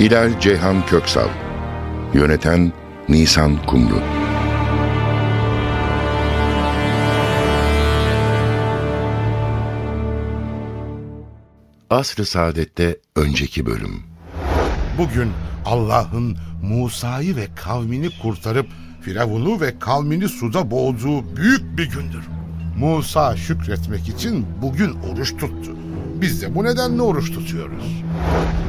Hilal Ceyhan Köksal Yöneten Nisan Kumru Asr-ı Saadet'te önceki bölüm Bugün Allah'ın Musa'yı ve kavmini kurtarıp Firavun'u ve kavmini suda boğduğu büyük bir gündür. Musa şükretmek için bugün oruç tuttu. Biz de bu nedenle oruç tutuyoruz.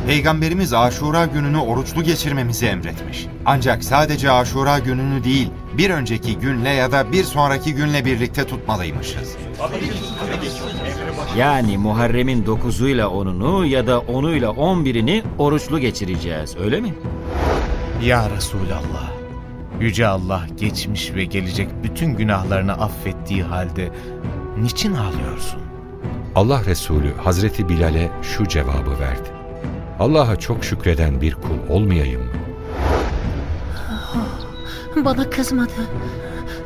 Peygamberimiz Aşura gününü oruçlu geçirmemizi emretmiş. Ancak sadece Aşura gününü değil, bir önceki günle ya da bir sonraki günle birlikte tutmalıymışız. Yani Muharrem'in 9'uyla 10'unu ya da 10'uyla 11'ini oruçlu geçireceğiz öyle mi? Ya Resulallah, Yüce Allah geçmiş ve gelecek bütün günahlarını affettiği halde niçin ağlıyorsun? Allah Resulü Hazreti Bilal'e şu cevabı verdi. Allah'a çok şükreden bir kul olmayayım mı? Bana kızmadı.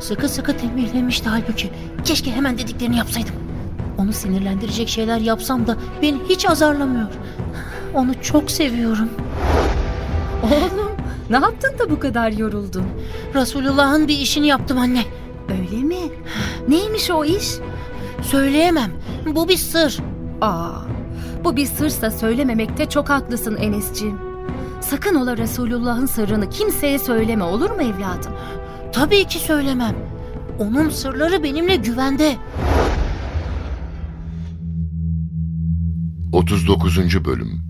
Sıkı sıkı tembihlemişti halbuki. Keşke hemen dediklerini yapsaydım. Onu sinirlendirecek şeyler yapsam da beni hiç azarlamıyor. Onu çok seviyorum. Oğlum ne yaptın da bu kadar yoruldun? Resulullah'ın bir işini yaptım anne. Öyle mi? Neymiş o iş? Söyleyemem. Bu bir sır. Aa, bu bir sırsa söylememekte çok haklısın Enes'ciğim. Sakın ola Resulullah'ın sırrını kimseye söyleme olur mu evladım? Tabii ki söylemem. Onun sırları benimle güvende. 39. Bölüm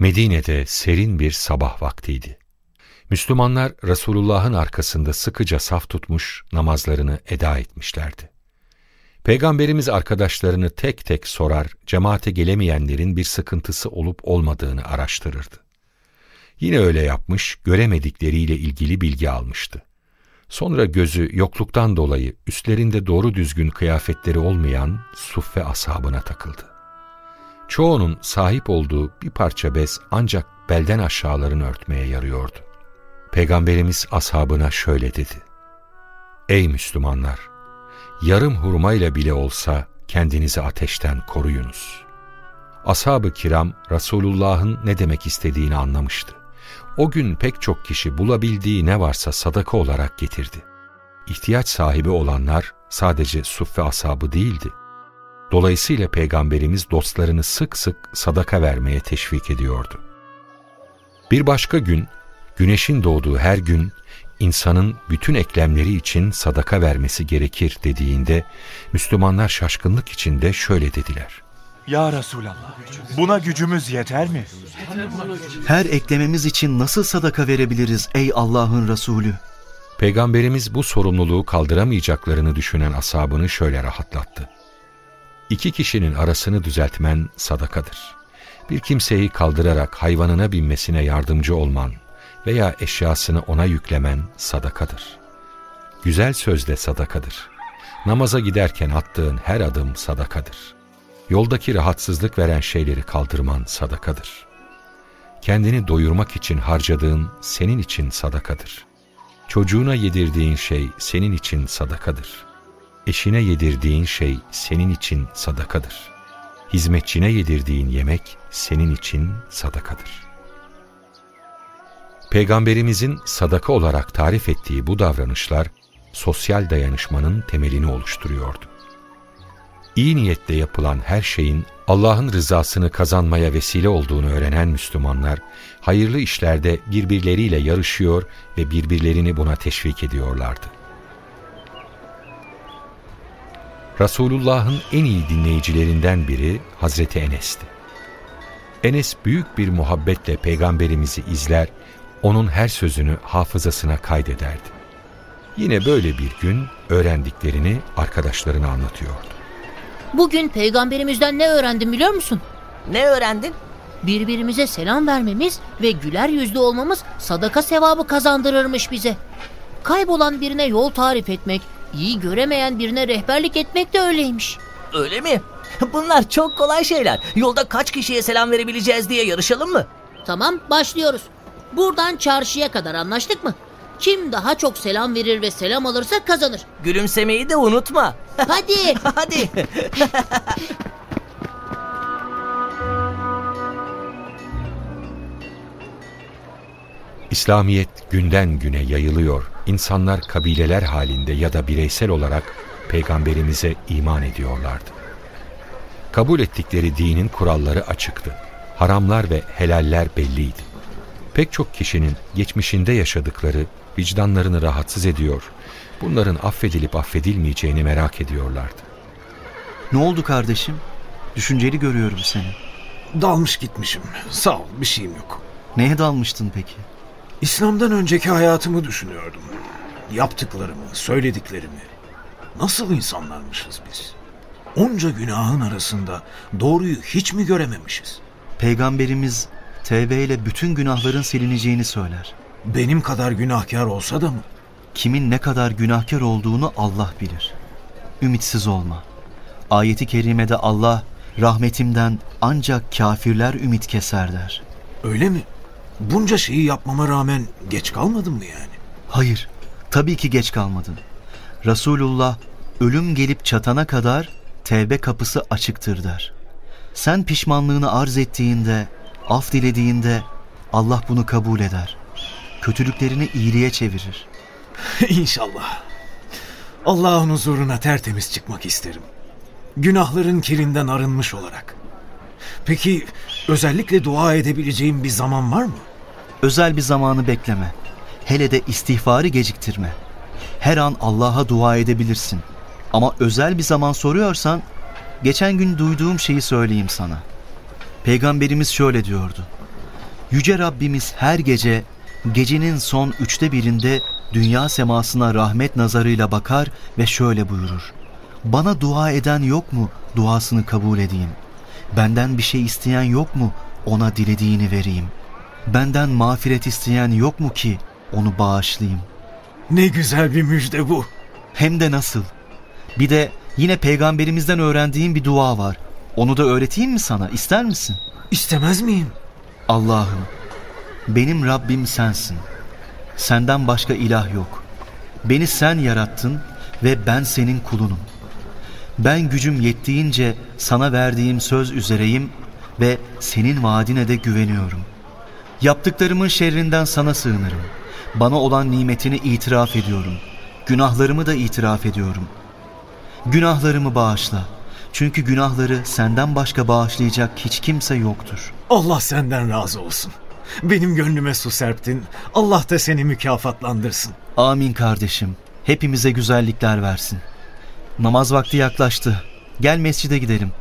Medine'de serin bir sabah vaktiydi. Müslümanlar Resulullah'ın arkasında sıkıca saf tutmuş namazlarını eda etmişlerdi. Peygamberimiz arkadaşlarını tek tek sorar, cemaate gelemeyenlerin bir sıkıntısı olup olmadığını araştırırdı. Yine öyle yapmış, göremedikleriyle ilgili bilgi almıştı. Sonra gözü yokluktan dolayı üstlerinde doğru düzgün kıyafetleri olmayan suffe ashabına takıldı. Çoğunun sahip olduğu bir parça bez ancak belden aşağılarını örtmeye yarıyordu. Peygamberimiz ashabına şöyle dedi. Ey Müslümanlar! Yarım hurmayla bile olsa kendinizi ateşten koruyunuz. Ashab-ı kiram Resulullah'ın ne demek istediğini anlamıştı. O gün pek çok kişi bulabildiği ne varsa sadaka olarak getirdi. İhtiyaç sahibi olanlar sadece suffe ashabı değildi. Dolayısıyla Peygamberimiz dostlarını sık sık sadaka vermeye teşvik ediyordu. Bir başka gün, güneşin doğduğu her gün insanın bütün eklemleri için sadaka vermesi gerekir dediğinde Müslümanlar şaşkınlık içinde şöyle dediler. Ya Resulallah, buna gücümüz yeter mi? Her eklememiz için nasıl sadaka verebiliriz ey Allah'ın Resulü? Peygamberimiz bu sorumluluğu kaldıramayacaklarını düşünen asabını şöyle rahatlattı. İki kişinin arasını düzeltmen sadakadır. Bir kimseyi kaldırarak hayvanına binmesine yardımcı olman veya eşyasını ona yüklemen sadakadır. Güzel sözle sadakadır. Namaza giderken attığın her adım sadakadır. Yoldaki rahatsızlık veren şeyleri kaldırman sadakadır. Kendini doyurmak için harcadığın senin için sadakadır. Çocuğuna yedirdiğin şey senin için sadakadır. Eşine yedirdiğin şey senin için sadakadır. Hizmetçine yedirdiğin yemek senin için sadakadır. Peygamberimizin sadaka olarak tarif ettiği bu davranışlar sosyal dayanışmanın temelini oluşturuyordu. İyi niyetle yapılan her şeyin Allah'ın rızasını kazanmaya vesile olduğunu öğrenen Müslümanlar, hayırlı işlerde birbirleriyle yarışıyor ve birbirlerini buna teşvik ediyorlardı. Resulullah'ın en iyi dinleyicilerinden biri Hazreti Enes'ti. Enes büyük bir muhabbetle peygamberimizi izler, onun her sözünü hafızasına kaydederdi. Yine böyle bir gün öğrendiklerini arkadaşlarına anlatıyordu. Bugün peygamberimizden ne öğrendim biliyor musun? Ne öğrendin? Birbirimize selam vermemiz ve güler yüzlü olmamız sadaka sevabı kazandırırmış bize. Kaybolan birine yol tarif etmek, iyi göremeyen birine rehberlik etmek de öyleymiş. Öyle mi? Bunlar çok kolay şeyler. Yolda kaç kişiye selam verebileceğiz diye yarışalım mı? Tamam başlıyoruz. Buradan çarşıya kadar anlaştık mı? Kim daha çok selam verir ve selam alırsa kazanır. Gülümsemeyi de unutma. Hadi. Hadi. İslamiyet günden güne yayılıyor. İnsanlar kabileler halinde ya da bireysel olarak peygamberimize iman ediyorlardı. Kabul ettikleri dinin kuralları açıktı. Haramlar ve helaller belliydi. Pek çok kişinin geçmişinde yaşadıkları vicdanlarını rahatsız ediyor, bunların affedilip affedilmeyeceğini merak ediyorlardı. Ne oldu kardeşim? Düşünceli görüyorum seni. Dalmış gitmişim. Sağ ol bir şeyim yok. Neye dalmıştın peki? İslam'dan önceki hayatımı düşünüyordum. Yaptıklarımı, söylediklerimi. Nasıl insanlarmışız biz? Onca günahın arasında doğruyu hiç mi görememişiz? Peygamberimiz tevbe ile bütün günahların silineceğini söyler. Benim kadar günahkar olsa da mı? Kimin ne kadar günahkar olduğunu Allah bilir. Ümitsiz olma. Ayeti kerimede Allah rahmetimden ancak kafirler ümit keser der. Öyle mi? Bunca şeyi yapmama rağmen geç kalmadın mı yani? Hayır, tabii ki geç kalmadın. Resulullah ölüm gelip çatana kadar tevbe kapısı açıktır der. Sen pişmanlığını arz ettiğinde, af dilediğinde Allah bunu kabul eder. Kötülüklerini iyiliğe çevirir. İnşallah. Allah'ın huzuruna tertemiz çıkmak isterim. Günahların kirinden arınmış olarak. Peki özellikle dua edebileceğim bir zaman var mı? Özel bir zamanı bekleme. Hele de istiğfarı geciktirme. Her an Allah'a dua edebilirsin. Ama özel bir zaman soruyorsan, geçen gün duyduğum şeyi söyleyeyim sana. Peygamberimiz şöyle diyordu. Yüce Rabbimiz her gece, gecenin son üçte birinde dünya semasına rahmet nazarıyla bakar ve şöyle buyurur. Bana dua eden yok mu duasını kabul edeyim? Benden bir şey isteyen yok mu ona dilediğini vereyim? Benden mağfiret isteyen yok mu ki onu bağışlayayım? Ne güzel bir müjde bu. Hem de nasıl? Bir de yine peygamberimizden öğrendiğim bir dua var. Onu da öğreteyim mi sana? İster misin? İstemez miyim? Allah'ım, benim Rabbim sensin. Senden başka ilah yok. Beni sen yarattın ve ben senin kulunum. Ben gücüm yettiğince sana verdiğim söz üzereyim ve senin vaadine de güveniyorum. Yaptıklarımın şerrinden sana sığınırım. Bana olan nimetini itiraf ediyorum. Günahlarımı da itiraf ediyorum. Günahlarımı bağışla. Çünkü günahları senden başka bağışlayacak hiç kimse yoktur. Allah senden razı olsun. Benim gönlüme su serptin. Allah da seni mükafatlandırsın. Amin kardeşim. Hepimize güzellikler versin. Namaz vakti yaklaştı. Gel mescide gidelim.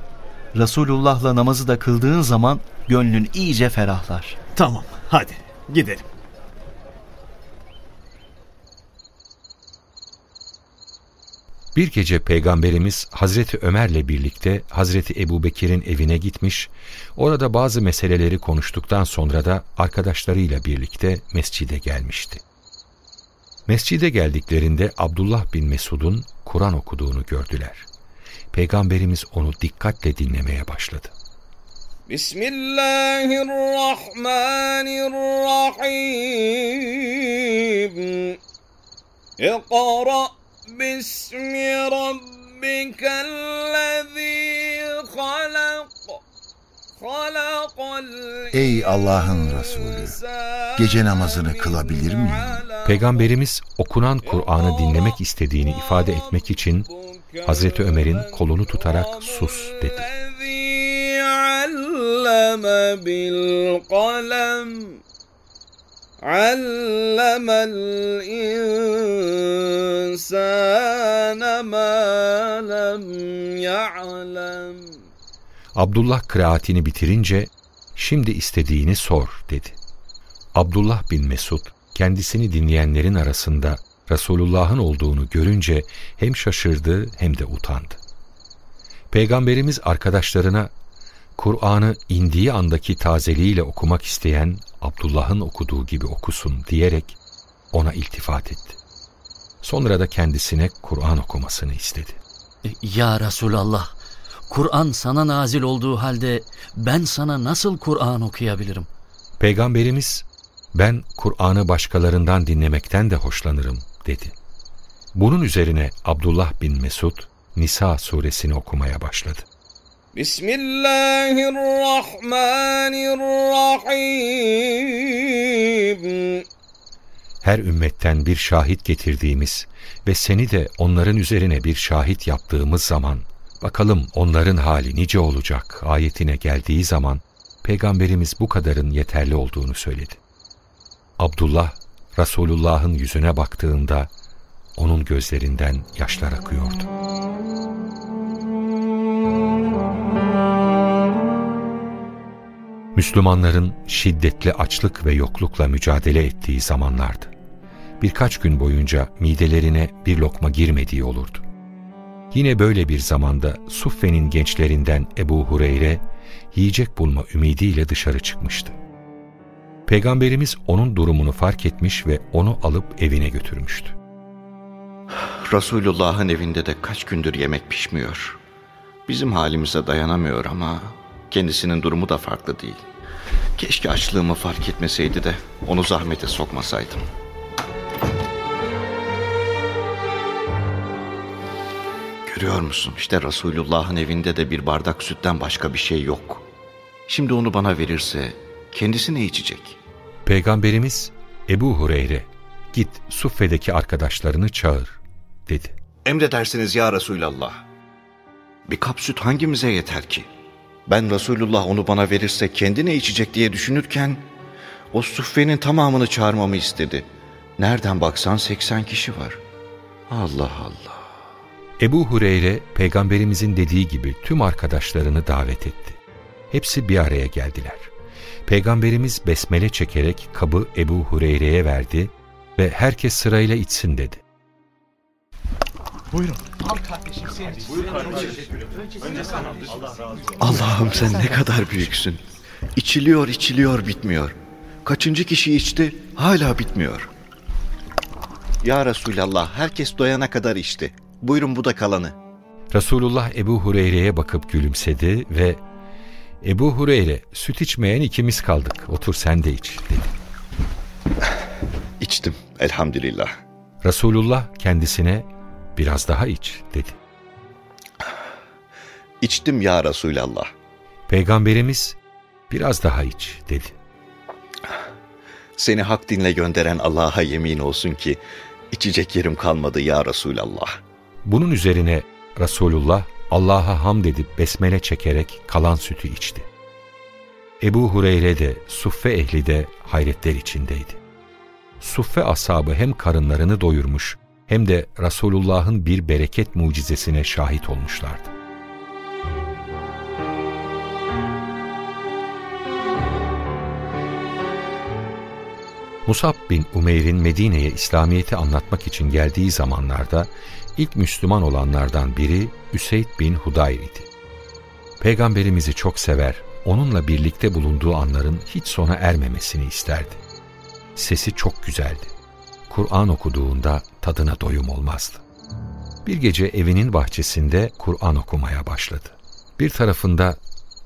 Resulullah'la namazı da kıldığın zaman gönlün iyice ferahlar. Tamam hadi gidelim. Bir gece Peygamberimiz Hazreti Ömer'le birlikte Hazreti Ebubekir'in evine gitmiş, orada bazı meseleleri konuştuktan sonra da arkadaşlarıyla birlikte mescide gelmişti. Mescide geldiklerinde Abdullah bin Mesud'un Kur'an okuduğunu gördüler. Peygamberimiz onu dikkatle dinlemeye başladı. Bismillahirrahmanirrahim. İkra باسم ربك الذي خلق Ey Allah'ın Resulü, gece namazını kılabilir miyim? Peygamberimiz okunan Kur'an'ı dinlemek istediğini ifade etmek için Hazreti Ömer'in kolunu tutarak sus dedi. علم الإنسان ما لم يعلم Abdullah kıraatini bitirince şimdi istediğini sor dedi. Abdullah bin Mesud kendisini dinleyenlerin arasında Resulullah'ın olduğunu görünce hem şaşırdı hem de utandı. Peygamberimiz arkadaşlarına Kur'an'ı indiği andaki tazeliğiyle okumak isteyen Abdullah'ın okuduğu gibi okusun diyerek ona iltifat etti. Sonra da kendisine Kur'an okumasını istedi. Ya Resulallah, Kur'an sana nazil olduğu halde ben sana nasıl Kur'an okuyabilirim? Peygamberimiz ben Kur'an'ı başkalarından dinlemekten de hoşlanırım dedi. Bunun üzerine Abdullah bin Mesud Nisa suresini okumaya başladı. Bismillahirrahmanirrahim. Her ümmetten bir şahit getirdiğimiz ve seni de onların üzerine bir şahit yaptığımız zaman bakalım onların hali nice olacak ayetine geldiği zaman Peygamberimiz bu kadarın yeterli olduğunu söyledi. Abdullah Resulullah'ın yüzüne baktığında onun gözlerinden yaşlar akıyordu. Müslümanların şiddetli açlık ve yoklukla mücadele ettiği zamanlardı. Birkaç gün boyunca midelerine bir lokma girmediği olurdu. Yine böyle bir zamanda Suffe'nin gençlerinden Ebu Hureyre yiyecek bulma ümidiyle dışarı çıkmıştı. Peygamberimiz onun durumunu fark etmiş ve onu alıp evine götürmüştü. Resulullah'ın evinde de kaç gündür yemek pişmiyor. Bizim halimize dayanamıyor ama kendisinin durumu da farklı değil. Keşke açlığımı fark etmeseydi de onu zahmete sokmasaydım. Görüyor musun işte Resulullah'ın evinde de bir bardak sütten başka bir şey yok. Şimdi onu bana verirse kendisi ne içecek? Peygamberimiz Ebu Hureyre git Suffe'deki arkadaşlarını çağır dedi. Emredersiniz ya Resulallah. Bir kap süt hangimize yeter ki? Ben Resulullah onu bana verirse kendi ne içecek diye düşünürken o suffenin tamamını çağırmamı istedi. Nereden baksan 80 kişi var. Allah Allah. Ebu Hureyre peygamberimizin dediği gibi tüm arkadaşlarını davet etti. Hepsi bir araya geldiler. Peygamberimiz besmele çekerek kabı Ebu Hureyre'ye verdi ve herkes sırayla içsin dedi. Buyurun. Al kardeşim sen. Allah'ım sen ne kadar büyüksün. İçiliyor içiliyor bitmiyor. Kaçıncı kişi içti hala bitmiyor. Ya Resulallah herkes doyana kadar içti. Buyurun bu da kalanı. Resulullah Ebu Hureyre'ye bakıp gülümsedi ve Ebu Hureyre süt içmeyen ikimiz kaldık otur sen de iç dedi. İçtim elhamdülillah. Resulullah kendisine biraz daha iç dedi. İçtim ya Resulallah. Peygamberimiz biraz daha iç dedi. Seni hak dinle gönderen Allah'a yemin olsun ki içecek yerim kalmadı ya Resulallah. Bunun üzerine Resulullah Allah'a hamd edip besmele çekerek kalan sütü içti. Ebu Hureyre de Suffe ehli de hayretler içindeydi. Suffe ashabı hem karınlarını doyurmuş hem de Resulullah'ın bir bereket mucizesine şahit olmuşlardı. Musab bin Umeyr'in Medine'ye İslamiyet'i anlatmak için geldiği zamanlarda ilk Müslüman olanlardan biri Üseyd bin Hudayr idi. Peygamberimizi çok sever, onunla birlikte bulunduğu anların hiç sona ermemesini isterdi. Sesi çok güzeldi. Kur'an okuduğunda tadına doyum olmazdı. Bir gece evinin bahçesinde Kur'an okumaya başladı. Bir tarafında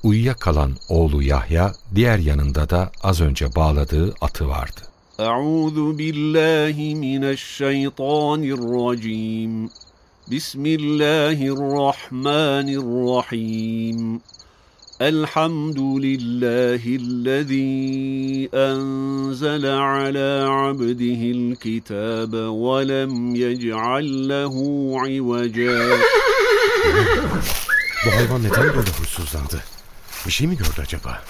uyuyakalan oğlu Yahya, diğer yanında da az önce bağladığı atı vardı. Euzu billahi mineşşeytanirracim. Bismillahirrahmanirrahim. الحمد لله الذي أنزل على عبده الكتاب ولم يجعل له عوجا Bu hayvan neden böyle huysuzlandı? Bir şey mi gördü acaba?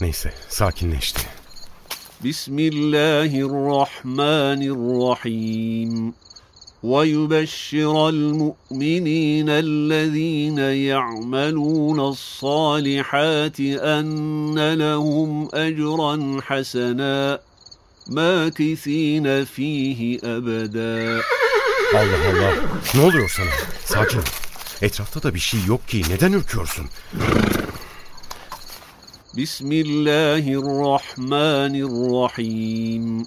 Neyse sakinleşti. Bismillahirrahmanirrahim. ويبشر المؤمنين الذين يعملون الصالحات أن لهم أجرا حسنا ماكثين فيه أبدا Allah Allah. Ne oluyor sana? Sakin ol. Etrafta da bir şey yok ki. Neden ürküyorsun? Bismillahirrahmanirrahim.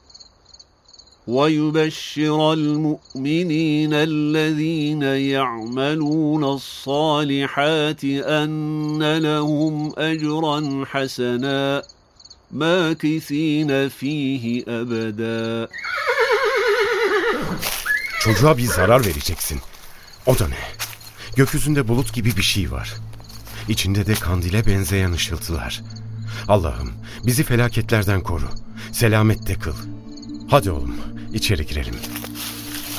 ويبشر المؤمنين الذين يعملون الصالحات ان لهم اجرا حسنا ماكثين فيه ابدا Çocuğa bir zarar vereceksin. O da ne? Gökyüzünde bulut gibi bir şey var. İçinde de kandile benzeyen ışıltılar. Allah'ım bizi felaketlerden koru. Selamette kıl. Hadi oğlum içeri girelim.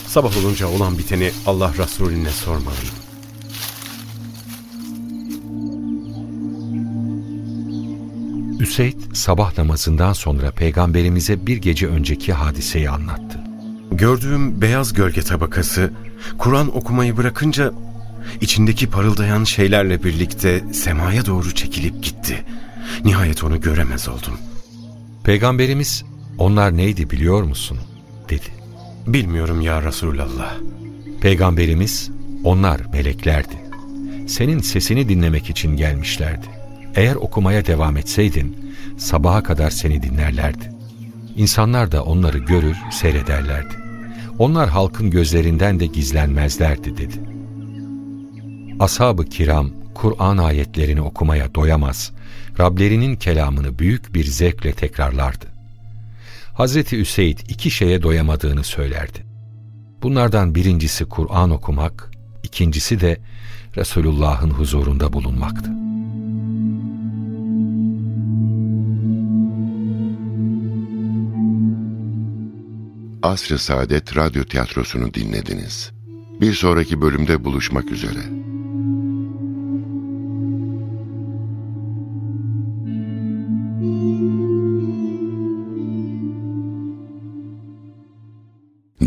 Sabah olunca olan biteni Allah Resulüne sormalıyım. Üseyd sabah namazından sonra peygamberimize bir gece önceki hadiseyi anlattı. Gördüğüm beyaz gölge tabakası Kur'an okumayı bırakınca içindeki parıldayan şeylerle birlikte semaya doğru çekilip gitti. Nihayet onu göremez oldum. Peygamberimiz onlar neydi biliyor musun? Dedi. Bilmiyorum ya Resulallah. Peygamberimiz onlar meleklerdi. Senin sesini dinlemek için gelmişlerdi. Eğer okumaya devam etseydin sabaha kadar seni dinlerlerdi. İnsanlar da onları görür, seyrederlerdi. Onlar halkın gözlerinden de gizlenmezlerdi dedi. Ashab-ı kiram Kur'an ayetlerini okumaya doyamaz, Rablerinin kelamını büyük bir zevkle tekrarlardı. Hazreti Üseyd iki şeye doyamadığını söylerdi. Bunlardan birincisi Kur'an okumak, ikincisi de Resulullah'ın huzurunda bulunmaktı. Asr-ı Saadet Radyo Tiyatrosu'nu dinlediniz. Bir sonraki bölümde buluşmak üzere.